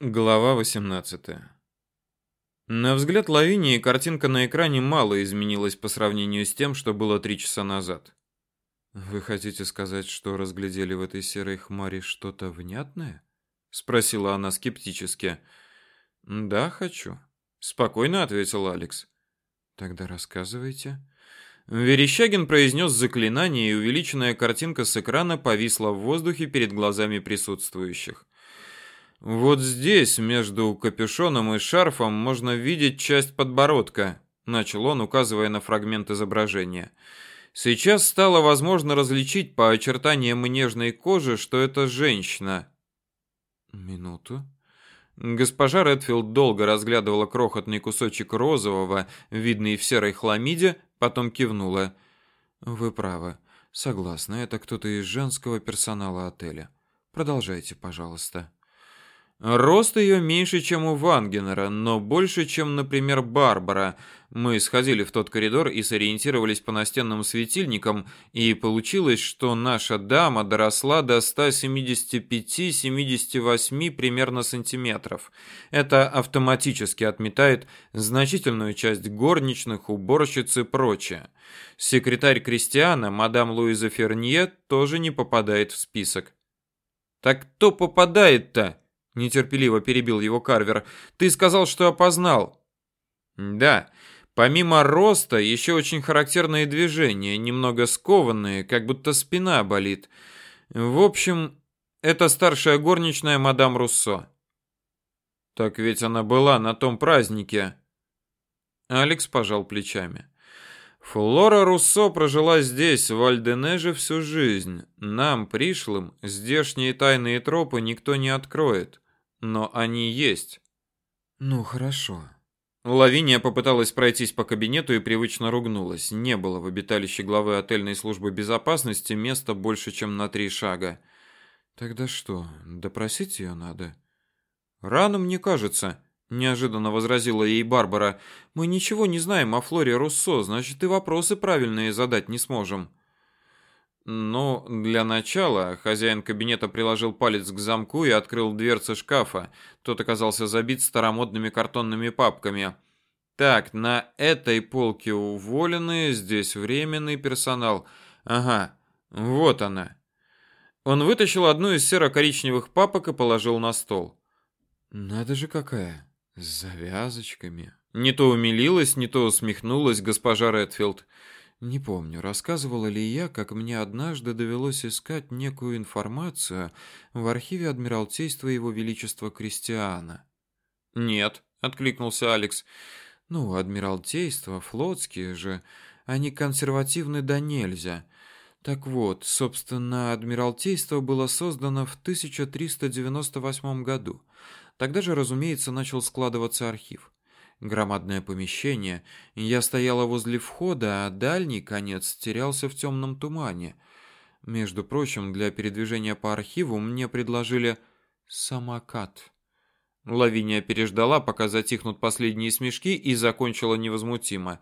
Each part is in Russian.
Глава 18. На взгляд Лавинии картинка на экране мало изменилась по сравнению с тем, что было три часа назад. Вы хотите сказать, что разглядели в этой серой хмари что-то внятное? спросила она скептически. Да, хочу, спокойно ответил Алекс. Тогда рассказывайте. Верещагин произнес заклинание, и увеличенная картинка с экрана повисла в воздухе перед глазами присутствующих. Вот здесь, между капюшоном и шарфом, можно видеть часть подбородка, начал он, указывая на фрагмент изображения. Сейчас стало возможно различить по очертаниям нежной кожи, что это женщина. Минуту. Госпожа Редфилд долго разглядывала крохотный кусочек розового, видный в серой хламиде, потом кивнула. Вы правы. Согласна, это кто-то из женского персонала отеля. Продолжайте, пожалуйста. Рост ее меньше, чем у Вангенера, но больше, чем, например, Барбара. Мы сходили в тот коридор и сориентировались по настенным светильникам, и получилось, что наша дама доросла до 175-78 примерно сантиметров. Это автоматически отметает значительную часть горничных, уборщиц и прочее. Секретарь Кристиана, мадам Луиза Фернье, тоже не попадает в список. Так кто попадает-то? Нетерпеливо перебил его Карвер. Ты сказал, что опознал. Да. Помимо роста, еще очень характерные движения, немного скованные, как будто спина болит. В общем, это старшая горничная мадам Руссо. Так ведь она была на том празднике. Алекс пожал плечами. Флора Руссо прожила здесь, в Альденеже, всю жизнь. Нам, пришлым, здешние тайные тропы никто не откроет но они есть. Ну, хорошо. Лавиния попыталась пройтись по кабинету и привычно ругнулась. Не было в обиталище главы отельной службы безопасности места больше, чем на три шага. Тогда что, допросить ее надо? Рано, мне кажется, неожиданно возразила ей Барбара. Мы ничего не знаем о Флоре Руссо, значит, и вопросы правильные задать не сможем. Ну, для начала хозяин кабинета приложил палец к замку и открыл дверцы шкафа. Тот оказался забит старомодными картонными папками. Так, на этой полке уволенные, здесь временный персонал. Ага, вот она. Он вытащил одну из серо-коричневых папок и положил на стол. Надо же какая, с завязочками. Не то умилилась, не то усмехнулась госпожа Редфилд. Не помню, рассказывала ли я, как мне однажды довелось искать некую информацию в архиве Адмиралтейства Его Величества Кристиана. Нет, откликнулся Алекс. Ну, Адмиралтейство, флотские же, они консервативны до нельзя. Так вот, собственно, Адмиралтейство было создано в 1398 году. Тогда же, разумеется, начал складываться архив громадное помещение. Я стояла возле входа, а дальний конец терялся в темном тумане. Между прочим, для передвижения по архиву мне предложили самокат. Лавиния переждала, пока затихнут последние смешки, и закончила невозмутимо.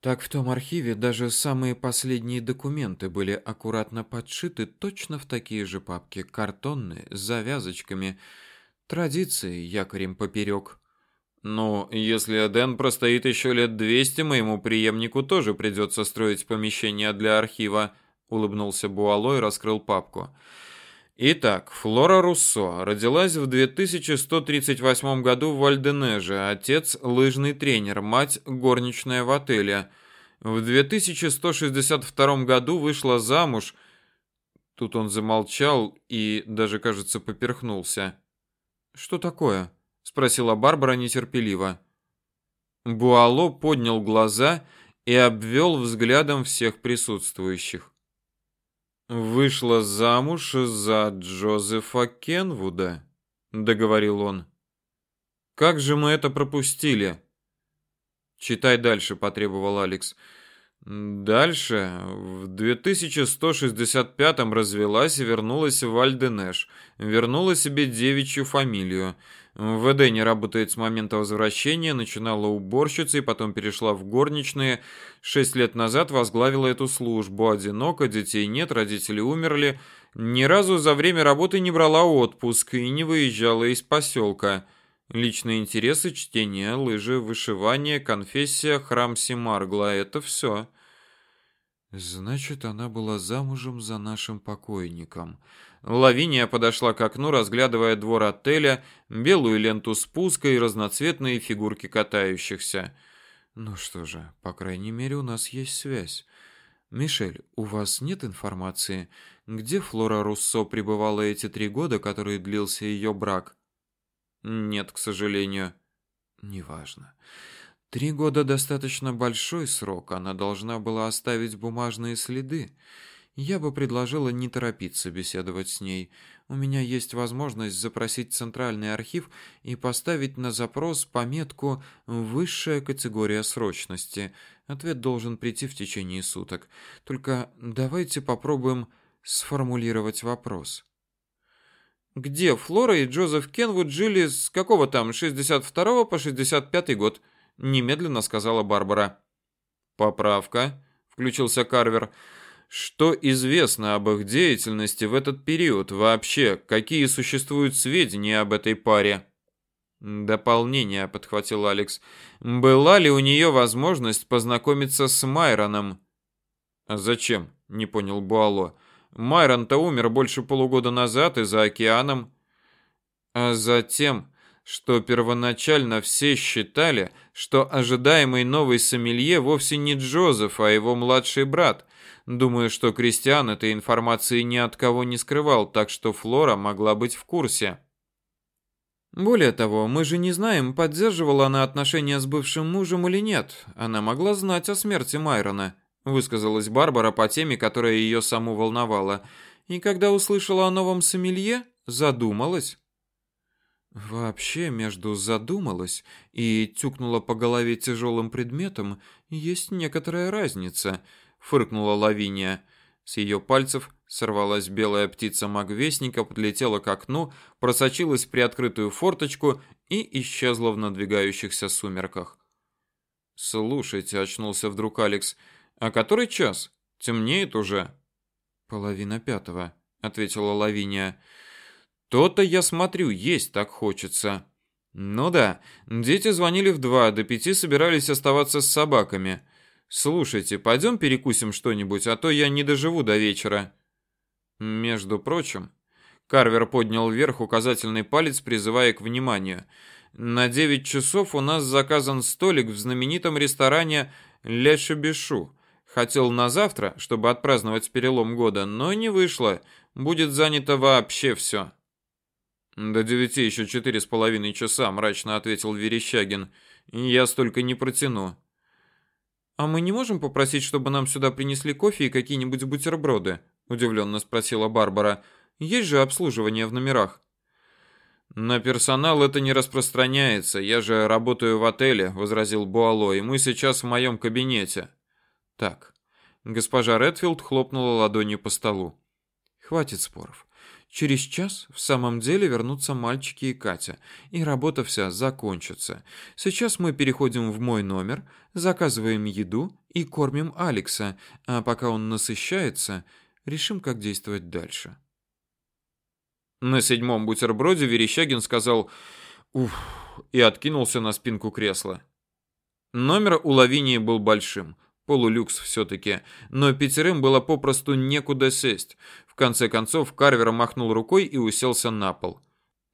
Так в том архиве даже самые последние документы были аккуратно подшиты точно в такие же папки, картонные, с завязочками. Традиции якорем поперек. Ну, если Эден простоит еще лет двести, моему преемнику тоже придется строить помещение для архива, улыбнулся Буало и раскрыл папку. Итак, Флора Руссо родилась в 2138 году в Альденеже. Отец лыжный тренер, мать горничная в отеле. В 2162 году вышла замуж. Тут он замолчал и даже, кажется, поперхнулся. Что такое? Спросила Барбара нетерпеливо. Буало поднял глаза и обвел взглядом всех присутствующих. Вышла замуж за Джозефа Кенвуда, договорил он. Как же мы это пропустили? Читай дальше, потребовал Алекс. Дальше в 2165 развелась и вернулась в Альденеш. Вернула себе девичью фамилию. В ВД не работает с момента возвращения, начинала уборщицей, потом перешла в горничные. Шесть лет назад возглавила эту службу. Одиноко, детей нет, родители умерли. Ни разу за время работы не брала отпуск и не выезжала из поселка. Личные интересы, чтение, лыжи, вышивание, конфессия, храм Симаргла — это все. Значит, она была замужем за нашим покойником. Лавиния подошла к окну, разглядывая двор отеля, белую ленту спуска и разноцветные фигурки катающихся. Ну что же, по крайней мере, у нас есть связь. Мишель, у вас нет информации, где Флора Руссо пребывала эти три года, которые длился ее брак? Нет, к сожалению. Неважно. Три года достаточно большой срок, она должна была оставить бумажные следы. Я бы предложила не торопиться беседовать с ней. У меня есть возможность запросить центральный архив и поставить на запрос пометку «Высшая категория срочности». Ответ должен прийти в течение суток. Только давайте попробуем сформулировать вопрос. Где Флора и Джозеф Кенвуд жили с какого там 62 по 65 год? Немедленно сказала Барбара. Поправка, включился Карвер. Что известно об их деятельности в этот период вообще? Какие существуют сведения об этой паре? Дополнение, подхватил Алекс. Была ли у нее возможность познакомиться с Майроном? А зачем? Не понял Буало. Майрон-то умер больше полугода назад и за океаном. А затем, что первоначально все считали, что ожидаемый новый сомелье вовсе не Джозеф, а его младший брат. Думаю, что Кристиан этой информации ни от кого не скрывал, так что Флора могла быть в курсе. Более того, мы же не знаем, поддерживала она отношения с бывшим мужем или нет. Она могла знать о смерти Майрона высказалась Барбара по теме, которая ее саму волновала. И когда услышала о новом сомелье, задумалась. Вообще, между задумалась и тюкнула по голове тяжелым предметом есть некоторая разница, фыркнула Лавиния. С ее пальцев сорвалась белая птица магвестника, подлетела к окну, просочилась приоткрытую форточку и исчезла в надвигающихся сумерках. Слушайте, очнулся вдруг Алекс. А который час? Темнеет уже. Половина пятого, ответила Лавиния. То-то я смотрю, есть так хочется. Ну да, дети звонили в два, до пяти собирались оставаться с собаками. Слушайте, пойдем перекусим что-нибудь, а то я не доживу до вечера. Между прочим, Карвер поднял вверх указательный палец, призывая к вниманию. На девять часов у нас заказан столик в знаменитом ресторане Ле. Хотел на завтра, чтобы отпраздновать перелом года, но не вышло. Будет занято вообще все. До девяти еще четыре с половиной часа, мрачно ответил Верещагин. Я столько не протяну. А мы не можем попросить, чтобы нам сюда принесли кофе и какие-нибудь бутерброды? удивленно спросила Барбара. Есть же обслуживание в номерах. На персонал это не распространяется. Я же работаю в отеле, возразил Буало, и мы сейчас в моем кабинете. Так. Госпожа Редфилд хлопнула ладонью по столу. Хватит споров. Через час в самом деле вернутся мальчики и Катя, и работа вся закончится. Сейчас мы переходим в мой номер, заказываем еду и кормим Алекса, а пока он насыщается, решим, как действовать дальше. На седьмом бутерброде Верещагин сказал «Уф» и откинулся на спинку кресла. Номер у Лавинии был большим, Полулюкс все-таки, но пятерым было попросту некуда сесть. В конце концов Карвер махнул рукой и уселся на пол.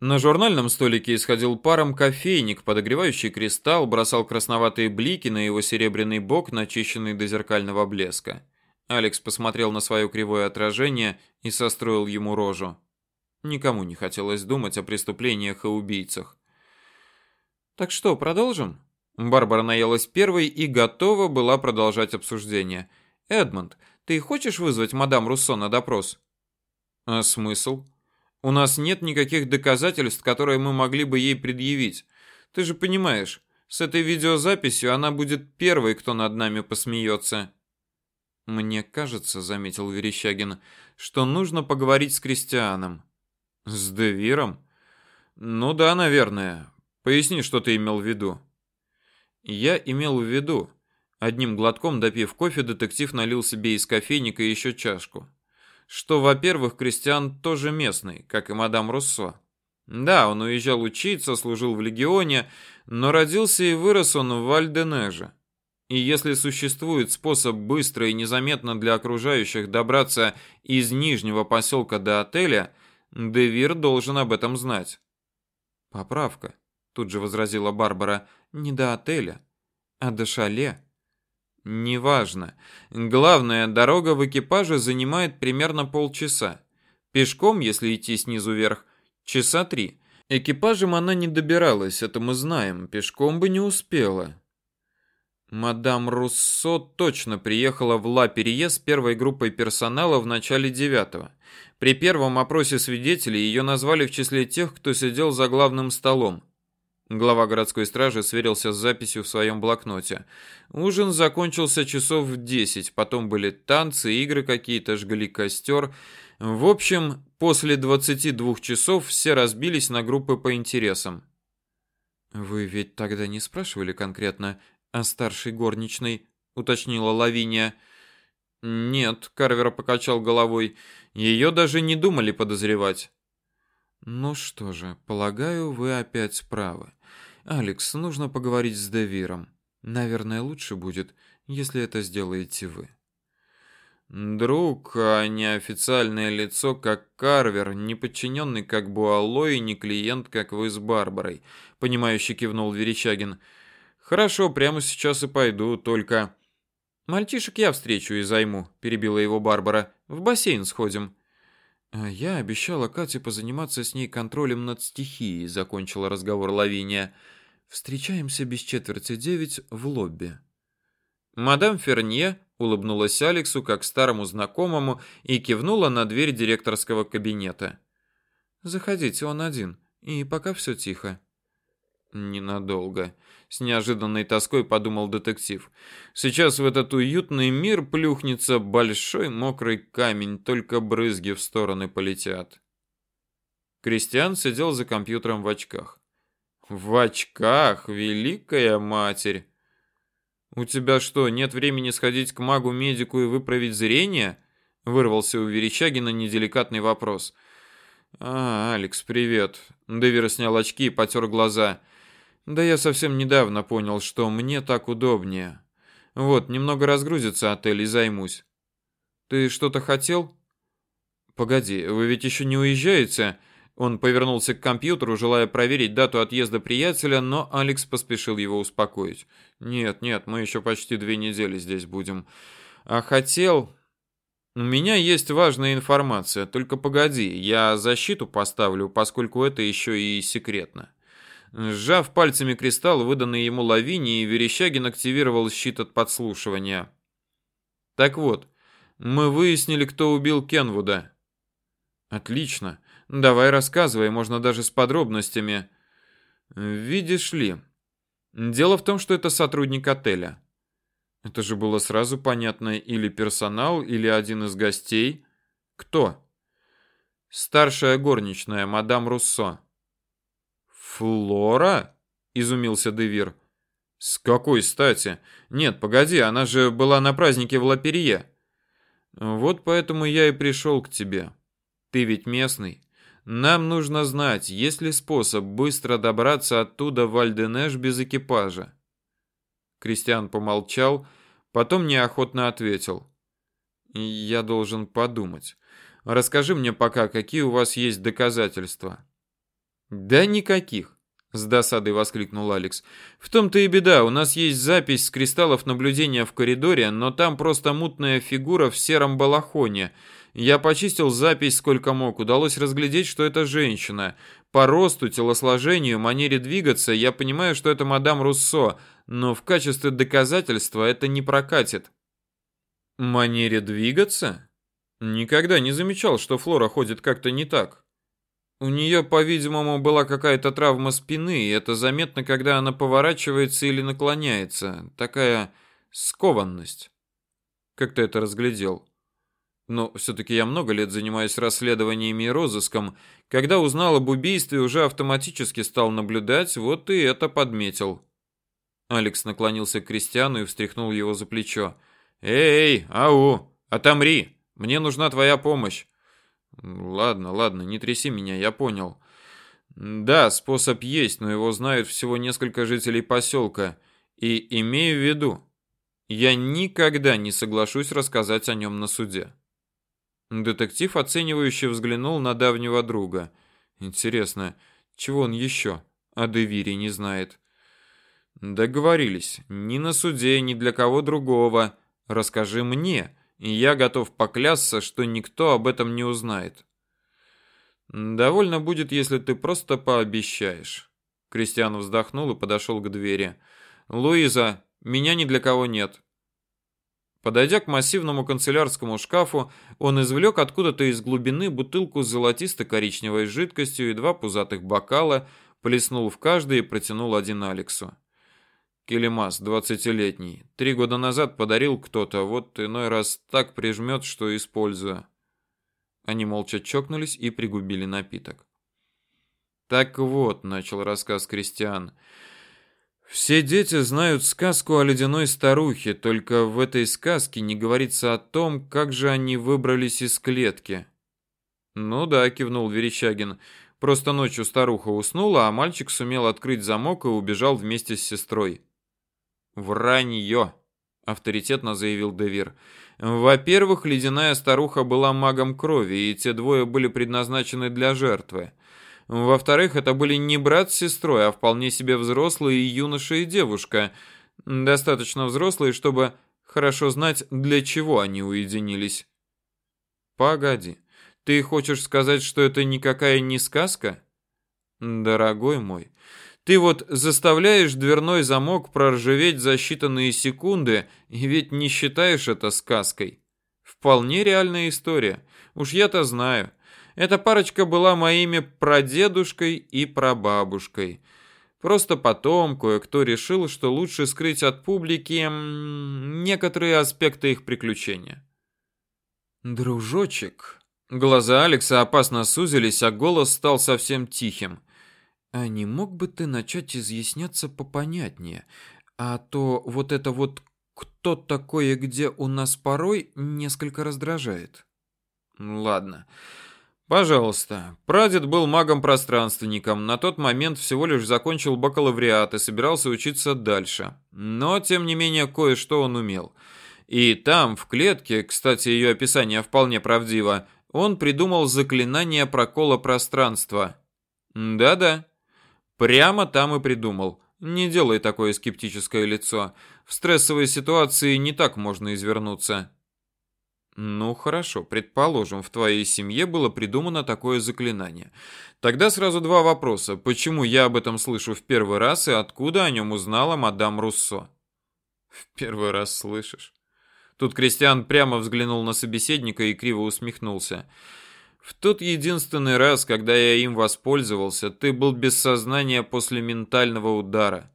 На журнальном столике исходил паром кофейник, подогревающий кристалл бросал красноватые блики на его серебряный бок, начищенный до зеркального блеска. Алекс посмотрел на свое кривое отражение и состроил ему рожу. Никому не хотелось думать о преступлениях и убийцах. «Так что, продолжим?» Барбара наелась первой и готова была продолжать обсуждение. Эдмонд, ты хочешь вызвать мадам Руссо на допрос? А смысл? У нас нет никаких доказательств, которые мы могли бы ей предъявить. Ты же понимаешь, с этой видеозаписью она будет первой, кто над нами посмеется. Мне кажется, заметил Верещагин, что нужно поговорить с Кристианом. С Девиром? Ну да, наверное. Поясни, что ты имел в виду. Я имел в виду. Одним глотком допив кофе, детектив налил себе из кофейника еще чашку. Что, во-первых, Кристиан тоже местный, как и мадам Руссо. Да, он уезжал учиться, служил в легионе, но родился и вырос он в Вальденеже. И если существует способ быстро и незаметно для окружающих добраться из нижнего поселка до отеля, Девир должен об этом знать. Поправка, тут же возразила Барбара, не до отеля, а до шале. Неважно. Главное, дорога в экипаже занимает примерно полчаса. Пешком, если идти снизу вверх, часа три. Экипажем она не добиралась, это мы знаем, пешком бы не успела. Мадам Руссо точно приехала в Ла-Перье с первой группой персонала в начале девятого. При первом опросе свидетелей ее назвали в числе тех, кто сидел за главным столом. Глава городской стражи сверился с записью в своем блокноте. Ужин закончился часов в десять, потом были танцы, игры какие-то, жгли костер. В общем, после 22 часов все разбились на группы по интересам. Вы ведь тогда не спрашивали конкретно, а старшей горничной, уточнила Лавиния. Нет, Карвер покачал головой. Ее даже не думали подозревать. Ну что же, полагаю, вы опять правы. Алекс, нужно поговорить с Девиром. Наверное, лучше будет, если это сделаете вы. Друг, а не официальное лицо, как Карвер, не подчиненный, как Буало, и не клиент, как вы с Барбарой, понимающе кивнул Верещагин. Хорошо, прямо сейчас и пойду, только Мальчишек я встречу и займу, перебила его Барбара. В бассейн сходим. А я обещала Кате позаниматься с ней контролем над стихией, закончила разговор Лавиния. Встречаемся без четверти девять в лобби. Мадам Фернье улыбнулась Алексу как старому знакомому и кивнула на дверь директорского кабинета. Заходите, он один, и пока все тихо. Ненадолго. С неожиданной тоской подумал детектив. Сейчас в этот уютный мир плюхнется большой мокрый камень, только брызги в стороны полетят. Кристиан сидел за компьютером в очках. В очках, великая матерь. У тебя что, нет времени сходить к магу-медику и выправить зрение? Вырвался у Верещагина неделикатный вопрос. А, Алекс, привет. Дэвер снял очки и потер глаза. Да я совсем недавно понял, что мне так удобнее. Вот, немного разгрузится отель и займусь. Ты что-то хотел? Погоди, вы ведь еще не уезжаете? Он повернулся к компьютеру, желая проверить дату отъезда приятеля, но Алекс поспешил его успокоить. Нет, нет, мы еще почти две недели здесь будем. А хотел у меня есть важная информация, только погоди, я защиту поставлю, поскольку это еще и секретно. Сжав пальцами кристалл, выданный ему Лавинией, Верещагин активировал щит от подслушивания. Так вот, мы выяснили, кто убил Кенвуда. Отлично. Давай рассказывай, можно даже с подробностями. Видишь ли, дело в том, что это сотрудник отеля. Это же было сразу понятно, или персонал, или один из гостей. Кто? Старшая горничная, мадам Руссо. Флора? изумился Девир. С какой стати? Нет, погоди, она же была на празднике в Лаперье. Вот поэтому я и пришел к тебе. Ты ведь местный. Нам нужно знать, есть ли способ быстро добраться оттуда в Альденеш без экипажа. Кристиан помолчал, потом неохотно ответил: "Я должен подумать. Расскажи мне пока, какие у вас есть доказательства". Да никаких, с досадой воскликнул Алекс. В том-то и беда, у нас есть запись с кристаллов наблюдения в коридоре, но там просто мутная фигура в сером балахоне. Я почистил запись сколько мог, удалось разглядеть, что это женщина. По росту, телосложению, манере двигаться я понимаю, что это мадам Руссо, но в качестве доказательства это не прокатит. Манере двигаться? Никогда не замечал, что Флора ходит как-то не так. У нее, по-видимому, была какая-то травма спины, и это заметно, когда она поворачивается или наклоняется. Такая скованность. Как ты это разглядел? Но все-таки я много лет занимаюсь расследованиями и розыском. Когда узнал об убийстве, уже автоматически стал наблюдать, вот и это подметил. Алекс наклонился к Кристиану и встряхнул его за плечо. «Эй, ау, отомри! Мне нужна твоя помощь!» «Ладно, ладно, не тряси меня, я понял. Да, способ есть, но его знают всего несколько жителей поселка. И имею в виду, я никогда не соглашусь рассказать о нем на суде». Детектив оценивающе взглянул на давнего друга. Интересно, чего он еще о Девире не знает? Договорились. Ни на суде, ни для кого другого. Расскажи мне, и я готов поклясться, что никто об этом не узнает. Довольно будет, если ты просто пообещаешь. Кристиан вздохнул и подошел к двери. Луиза, меня ни для кого нет. Подойдя к массивному канцелярскому шкафу, он извлек откуда-то из глубины бутылку с золотисто-коричневой жидкостью и два пузатых бокала, плеснул в каждый и протянул один Алексу. Келемас, двадцатилетний. Три года назад подарил кто-то, вот иной раз так прижмет, что использую. Они молча чокнулись и пригубили напиток. Так вот, начал рассказ Кристиан. Все дети знают сказку о ледяной старухе, только в этой сказке не говорится о том, как же они выбрались из клетки. Ну да, кивнул Верещагин. Просто ночью старуха уснула, а мальчик сумел открыть замок и убежал вместе с сестрой. Вранье, авторитетно заявил Девир. Во-первых, ледяная старуха была магом крови, и те двое были предназначены для жертвы. Во-вторых, это были не брат с сестрой, а вполне себе взрослые юноша и девушка, достаточно взрослые, чтобы хорошо знать, для чего они уединились. Погоди. Ты хочешь сказать, что это никакая не сказка? Дорогой мой, ты вот заставляешь дверной замок проржаветь за считанные секунды, и ведь не считаешь это сказкой. Вполне реальная история. Уж я-то знаю. Эта парочка была моими прадедушкой и прабабушкой. Просто потом кое-кто решил, что лучше скрыть от публики некоторые аспекты их приключения. Дружочек. Глаза Алекса опасно сузились, а голос стал совсем тихим. А не мог бы ты начать изъясняться попонятнее? А то вот это вот кто такое где у нас порой несколько раздражает. Ладно. Пожалуйста. Прадед был магом-пространственником. На тот момент всего лишь закончил бакалавриат и собирался учиться дальше. Но тем не менее кое-что он умел. И там, в клетке, кстати, ее описание вполне правдиво, он придумал заклинание прокола пространства. Да-да. Прямо там и придумал. Не делай такое скептическое лицо. В стрессовой ситуации не так можно извернуться. Ну хорошо, предположим, в твоей семье было придумано такое заклинание. Тогда сразу два вопроса. Почему я об этом слышу в первый раз и откуда о нем узнала мадам Руссо? В первый раз слышишь? Тут Кристиан прямо взглянул на собеседника и криво усмехнулся. В тот единственный раз, когда я им воспользовался, ты был без сознания после ментального удара.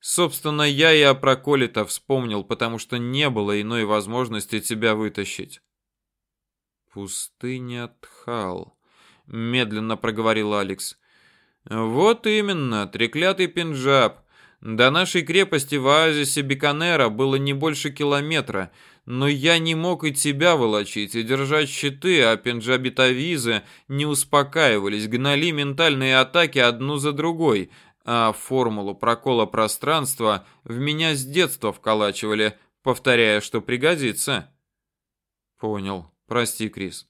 Собственно, я и о проколе-то вспомнил, потому что не было иной возможности тебя вытащить. Пустыня Тхал, медленно проговорил Алекс. Вот именно, треклятый Пенджаб. До нашей крепости в оазисе Биканера было не больше километра, но я не мог и тебя волочить, и держать щиты, а пенджабитовизы не успокаивались, гнали ментальные атаки одну за другой, а формулу прокола пространства в меня с детства вколачивали, повторяя, что пригодится. Понял. Прости, Крис.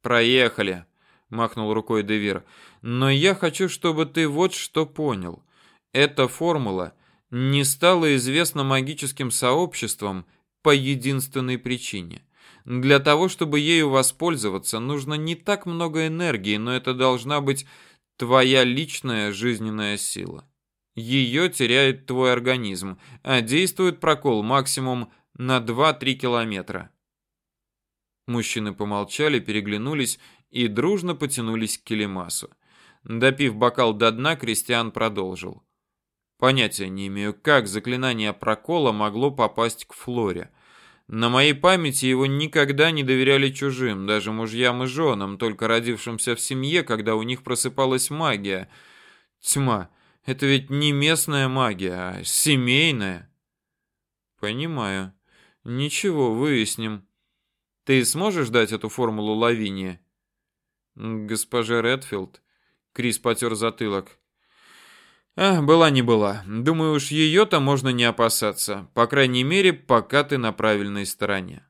Проехали, махнул рукой Девир. Но я хочу, чтобы ты вот что понял. Эта формула не стала известна магическим сообществам по единственной причине. Для того, чтобы ею воспользоваться, нужно не так много энергии, но это должна быть твоя личная жизненная сила. Ее теряет твой организм, а действует прокол максимум на 2-3 километра. Мужчины помолчали, переглянулись и дружно потянулись к Келемасу. Допив бокал до дна, Кристиан продолжил. Понятия не имею, как заклинание прокола могло попасть к Флоре. На моей памяти его никогда не доверяли чужим, даже мужьям и женам, только родившимся в семье, когда у них просыпалась магия. Тьма. Это ведь не местная магия, а семейная. Понимаю. Ничего, выясним. Ты сможешь дать эту формулу Лавине? Госпожа Редфилд. Крис потер затылок. А, была не была. Думаю, уж ее-то можно не опасаться. По крайней мере, пока ты на правильной стороне.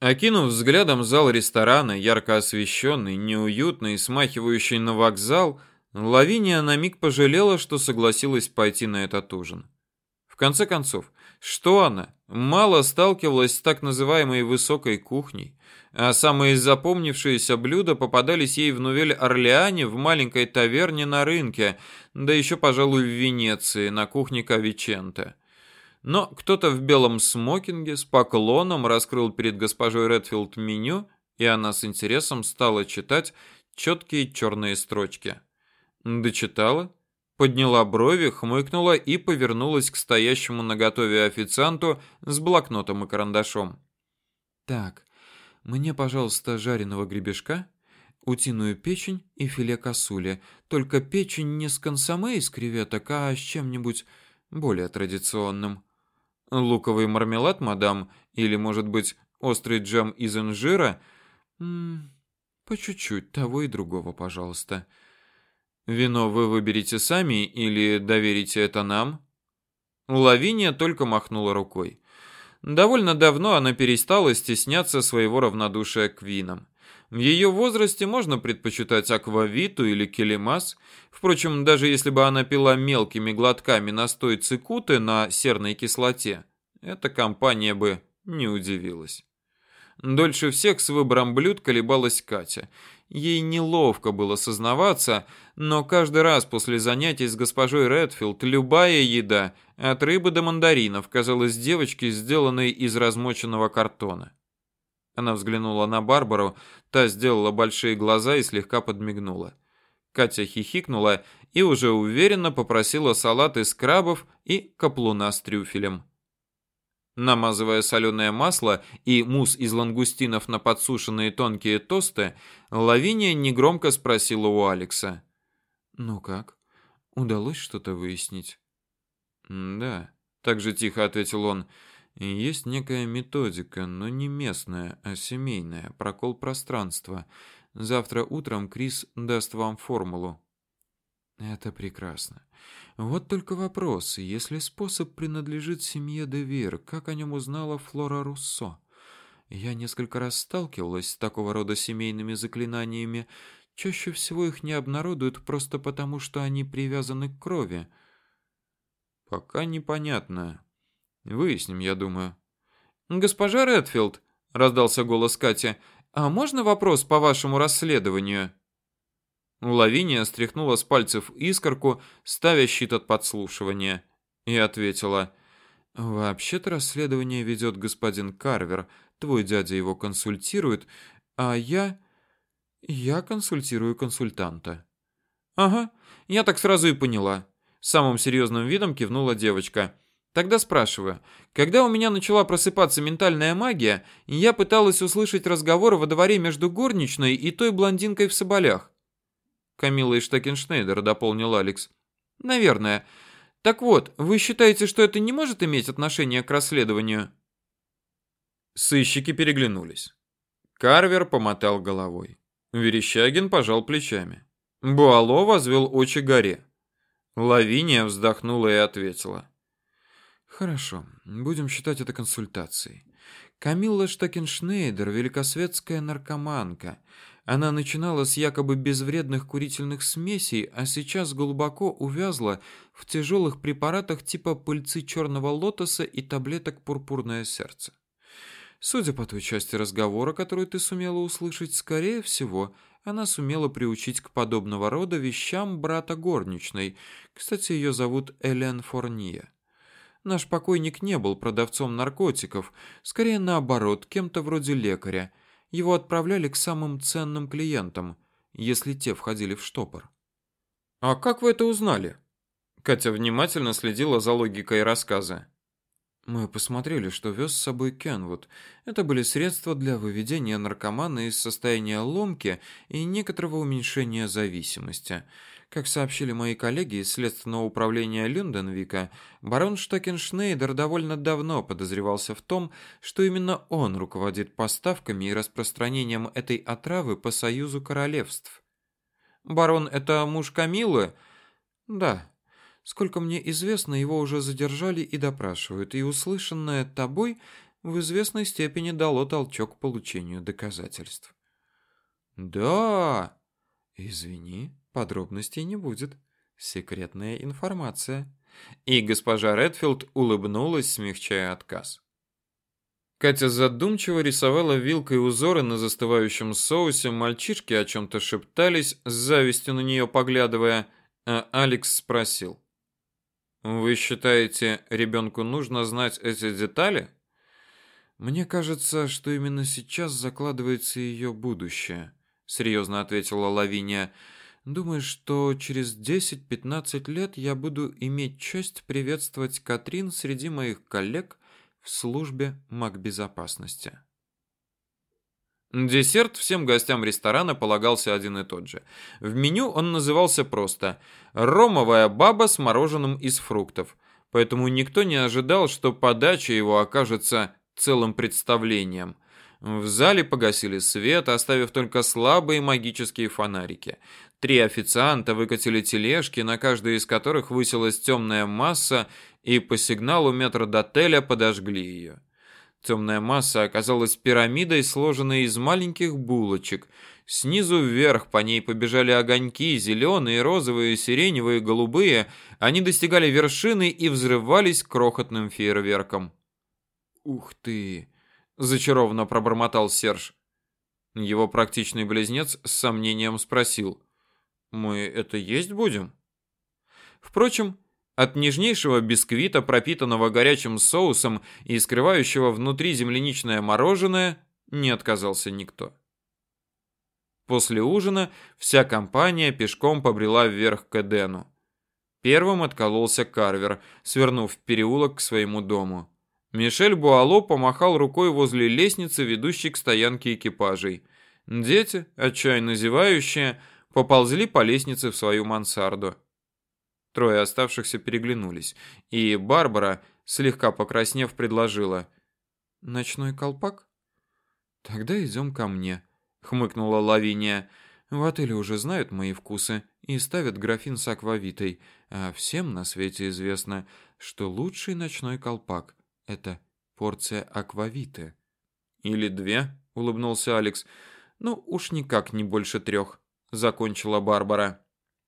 Окинув взглядом зал ресторана, ярко освещенный, неуютный, смахивающий на вокзал, Лавиния на миг пожалела, что согласилась пойти на этот ужин. В конце концов, что она? Мало сталкивалась с так называемой высокой кухней а самые запомнившиеся блюда попадались ей в Нувель-Орлеане в маленькой таверне на рынке, да еще, пожалуй, в Венеции, на кухне Кавиченте. Но кто-то в белом смокинге с поклоном раскрыл перед госпожой Редфилд меню, и она с интересом стала читать четкие черные строчки. Дочитала, подняла брови, хмыкнула и повернулась к стоящему наготове официанту с блокнотом и карандашом. «Так, мне, пожалуйста, жареного гребешка, утиную печень и филе косули. Только печень не с консоме из креветок, а с чем-нибудь более традиционным. Луковый мармелад, мадам, или, может быть, острый джем из инжира? М -м, по чуть-чуть того и другого, пожалуйста. Вино вы выберете сами или доверите это нам? Лавиния только махнула рукой. Довольно давно она перестала стесняться своего равнодушия к винам. В ее возрасте можно предпочитать аквавиту или келемас. Впрочем, даже если бы она пила мелкими глотками настой цикуты на серной кислоте, эта компания бы не удивилась. Дольше всех с выбором блюд колебалась Катя. Ей неловко было сознаваться, но каждый раз после занятий с госпожой Редфилд любая еда, от рыбы до мандаринов, казалась девочке, сделанной из размоченного картона. Она взглянула на Барбару, та сделала большие глаза и слегка подмигнула. Катя хихикнула и уже уверенно попросила салат из крабов и каплуна с трюфелем. Намазывая соленое масло и мусс из лангустинов на подсушенные тонкие тосты, Лавиния негромко спросила у Алекса. «Ну как? Удалось что-то выяснить?» «Да», — так же тихо ответил он. «Есть некая методика, но не местная, а семейная, прокол пространства. Завтра утром Крис даст вам формулу». «Это прекрасно. Вот только вопрос, если способ принадлежит семье Девир, как о нем узнала Флора Руссо? Я несколько раз сталкивалась с такого рода семейными заклинаниями. Чаще всего их не обнародуют просто потому, что они привязаны к крови. Пока непонятно. Выясним, я думаю. Госпожа Редфилд, раздался голос Кати. А можно вопрос по вашему расследованию? Лавиния стряхнула с пальцев искорку, ставя щит от подслушивания, и ответила: "Вообще-то расследование ведет господин Карвер. Твой дядя его консультирует, а я я консультирую консультанта". "Ага, я так сразу и поняла", самым серьезным видом кивнула девочка. Тогда спрашиваю, когда у меня начала просыпаться ментальная магия, я пыталась услышать разговор во дворе между горничной и той блондинкой в соболях. Камилла Штекеншнейдер, дополнил Алекс. Наверное. Так вот, вы считаете, что это не может иметь отношения к расследованию? Сыщики переглянулись. Карвер помотал головой. Верещагин пожал плечами. Буало возвел очи горе. Лавиния вздохнула и ответила. Хорошо, будем считать это консультацией. Камилла Штекеншнейдер великосветская наркоманка. Она начинала с якобы безвредных курительных смесей, а сейчас глубоко увязла в тяжелых препаратах типа пыльцы черного лотоса и таблеток пурпурное сердце. Судя по той части разговора, которую ты сумела услышать, скорее всего, она сумела приучить к подобного рода вещам брата горничной. Кстати, ее зовут Элен Форния. Наш покойник не был продавцом наркотиков, скорее наоборот, кем-то вроде лекаря – его отправляли к самым ценным клиентам, если те входили в штопор. А как вы это узнали? Катя внимательно следила за логикой рассказа. Мы посмотрели, что вез с собой Кенвуд. Это были средства для выведения наркомана из состояния ломки и некоторого уменьшения зависимости. Как сообщили мои коллеги из следственного управления Люнденвика, барон Штекеншнейдер довольно давно подозревался в том, что именно он руководит поставками и распространением этой отравы по Союзу королевств. Барон это муж Камиллы? Да. Сколько мне известно, его уже задержали и допрашивают, и услышанное тобой в известной степени дало толчок к получению доказательств. Да. Извини, подробностей не будет. Секретная информация. И госпожа Редфилд улыбнулась, смягчая отказ. Катя задумчиво рисовала вилкой узоры на застывающем соусе, мальчишки о чем то шептались, с завистью на нее поглядывая, а Алекс спросил: вы считаете, ребенку нужно знать эти детали? Мне кажется, что именно сейчас закладывается ее будущее, серьезно ответила Лавиния. Думаю, что через 10-15 лет я буду иметь честь приветствовать Катрин среди моих коллег в службе магбезопасности. Десерт всем гостям ресторана полагался один и тот же. В меню он назывался просто «ромовая баба с мороженым из фруктов», поэтому никто не ожидал, что подача его окажется целым представлением. В зале погасили свет, оставив только слабые магические фонарики. Три официанта выкатили тележки, на каждой из которых высилась темная масса, и по сигналу метрдотеля подожгли ее. Темная масса оказалась пирамидой, сложенной из маленьких булочек. Снизу вверх по ней побежали огоньки, зеленые, розовые, сиреневые, голубые. Они достигали вершины и взрывались крохотным фейерверком. «Ух ты!» — зачарованно пробормотал Серж. Его практичный близнец с сомнением спросил. «Мы это есть будем?» Впрочем, от нежнейшего бисквита, пропитанного горячим соусом и скрывающего внутри земляничное мороженое, не отказался никто. После ужина вся компания пешком побрела вверх к Эдену. Первым откололся Карвер, свернув в переулок к своему дому. Мишель Буало помахал рукой возле лестницы, ведущей к стоянке экипажей. Дети, отчаянно зевающие, поползли по лестнице в свою мансарду. Трое оставшихся переглянулись, и Барбара, слегка покраснев, предложила: "Ночной колпак? Тогда идем ко мне", хмыкнула Лавиния. "В отеле уже знают мои вкусы и ставят графин с аквавитой, а всем на свете известно, что лучший ночной колпак это порция аквавиты". "Или две", улыбнулся Алекс. "Ну, уж никак не больше трех», — закончила Барбара.